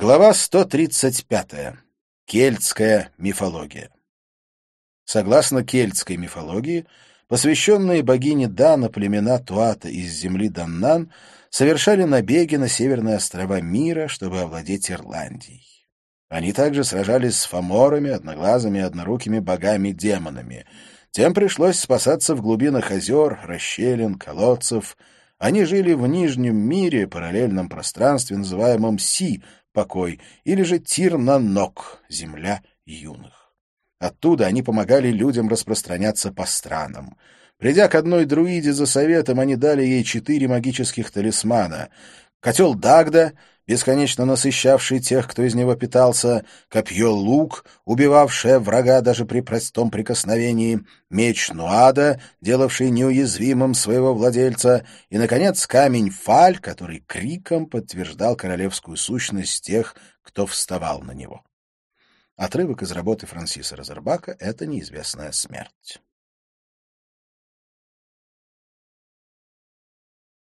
Глава 135. Кельтская мифология. Согласно кельтской мифологии, посвященные богине Дана племена Туата из земли Даннан совершали набеги на северные острова мира, чтобы овладеть Ирландией. Они также сражались с фаморами, одноглазыми и однорукими богами-демонами. Тем пришлось спасаться в глубинах озер, расщелин, колодцев. Они жили в Нижнем мире, параллельном пространстве, называемом Си, покой, или же Тир-на-Нок, земля юных. Оттуда они помогали людям распространяться по странам. Придя к одной друиде за советом, они дали ей четыре магических талисмана. Котел Дагда, бесконечно насыщавший тех, кто из него питался, копье-лук, убивавшее врага даже при простом прикосновении, меч Нуада, делавший неуязвимым своего владельца, и, наконец, камень-фаль, который криком подтверждал королевскую сущность тех, кто вставал на него. Отрывок из работы Франсиса Розербака «Это неизвестная смерть».